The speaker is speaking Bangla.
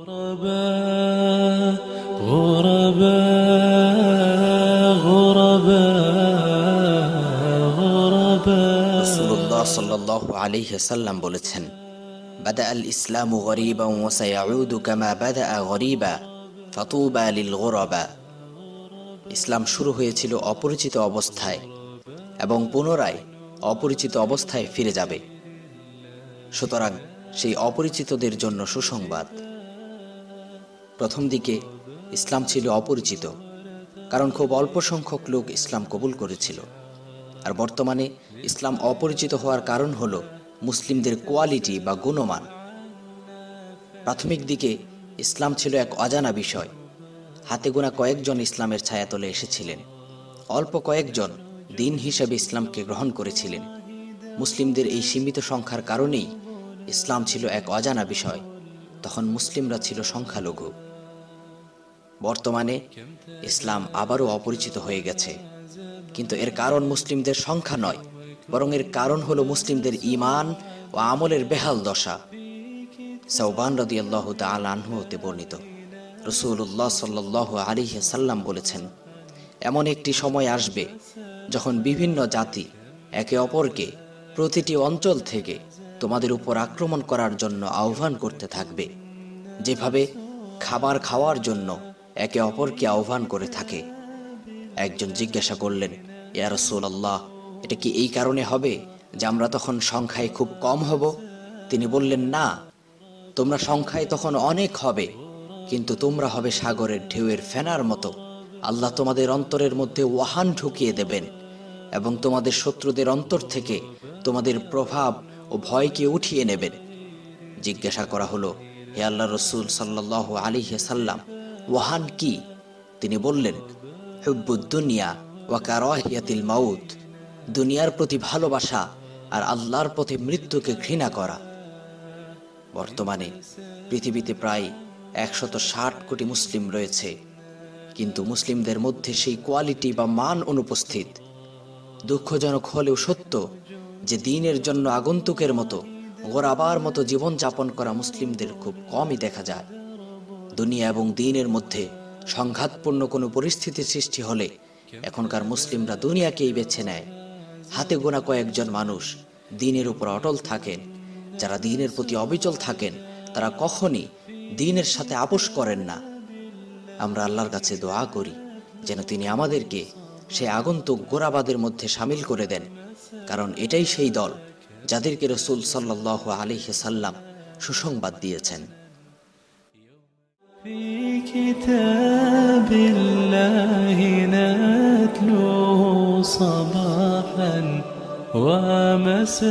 غرباء غرباء غرباء غرباء রসুল্লাহ সাল্লাহ আলিহি সাল্লাম বলেছেন বাদা আল ইসলামু গরিবা ওসায়াউদু কামা বাদা গরিবা ফাতুবা লিল গোরবা ইসলাম শুরু হয়েছিল অপরিচিত অবস্থায় এবং পুনরায় অপরিচিত অবস্থায় ফিরে যাবে সুতরাং সেই অপরিচিতদের জন্য সুসংবাদ প্রথম দিকে ইসলাম ছিল অপরিচিত, কারণ খুব অল্প সংখ্যক লোক ইসলাম কবুল করেছিল। আর বর্তমানে ইসলাম অপরিচিত হওয়ার কারণ হল মুসলিমদের কোয়ালিটি বা গুণমান। প্রাথমিক দিকে ইসলাম ছিল এক অজানা বিষয়। হাতে গোনা কয়েকজন ইসলামের ছায়া ছায়াতলে এসেছিলেন। অল্প কয়েকজন দিন হিসাবে ইসলামকে গ্রহণ করেছিলেন। মুসলিমদের এই সীমিত সংখ্যার কারণেই ইসলাম ছিল এক অজানা বিষয়। তখন মুসলিমরা ছিল সংখ্যালঘু। বর্তমানে ইসলাম আবারও অপরিচিত হয়ে গেছে। কিন্তু এর কারণ মুসলিমদের সংখ্যা নয়, বরং এর কারণ হলো মুসলিমদের ইমান ও আমলের বেহাল দশা। সৌবান রদি আল্লাহ আনহু হতে বর্ণিত। রসুল্লাহ সাল্লাহ আলিহ সাল্লাম বলেছেন, এমন একটি সময় আসবে যখন বিভিন্ন জাতি একে অপরকে প্রতিটি অঞ্চল থেকে তোমাদের উপর আক্রমণ করার জন্য আহ্বান করতে থাকবে। যেভাবে খাবার খাওয়ার জন্য একে অপরকে আহ্বান করে থাকে। একজন জিজ্ঞাসা করলেন, ইয়া রসুল্লাহ এটা কি এই কারণে হবে যে আমরা তখন সংখ্যায় খুব কম হব? তিনি বললেন, না, তোমরা সংখ্যায় তখন অনেক হবে, কিন্তু তোমরা হবে সাগরের ঢেউয়ের ফেনার মতো। আল্লাহ তোমাদের অন্তরের মধ্যে ওয়াহান ঢুকিয়ে দেবেন এবং তোমাদের শত্রুদের অন্তর থেকে তোমাদের প্রভাব ও ভয়কে উঠিয়ে নেবেন। জিজ্ঞাসা করা হলো, হে আল্লাহ রসুল সাল্লাহ আলী সাল্লাম ওয়াহান কি? তিনি বললেন, হুব্বুদ্দুনিয়া ওয়াকারহিয়াতিল মাউত। দুনিয়ার প্রতি ভালোবাসা আর আল্লাহর পথে মৃত্যুকে ঘৃণা করা। বর্তমানে পৃথিবীতে প্রায় একশত ষাট কোটি মুসলিম রয়েছে। কিন্তু মুসলিমদের মধ্যে সেই কোয়ালিটি বা মান অনুপস্থিত। দুঃখজনক হলেও সত্য যে দিনের জন্য আগন্তুকের মতো, গোরাবার মতো জীবনযাপন করা মুসলিমদের খুব কমই দেখা যায়। দুনিয়া এবং দিনের মধ্যে সংঘাতপূর্ণ কোনো পরিস্থিতির সৃষ্টি হলে এখনকার মুসলিমরা দুনিয়াকেই বেছে নেয়। হাতে গোনা কয়েকজন মানুষ দিনের উপর অটল থাকেন, যারা দিনের প্রতি অবিচল থাকেন, তারা কখনই দিনের সাথে আপোষ করেন না। আমরা আল্লাহর কাছে দোয়া করি, যেন তিনি আমাদেরকে সে আগন্তুক গোরাবাদের মধ্যে সামিল করে দেন, কারণ এটাই সেই দল যাদেরকে রসুল সাল্লাহ আলিহে সাল্লাম সুসংবাদ দিয়েছেন। في كتاب الله نتلوه صباحا ومساء.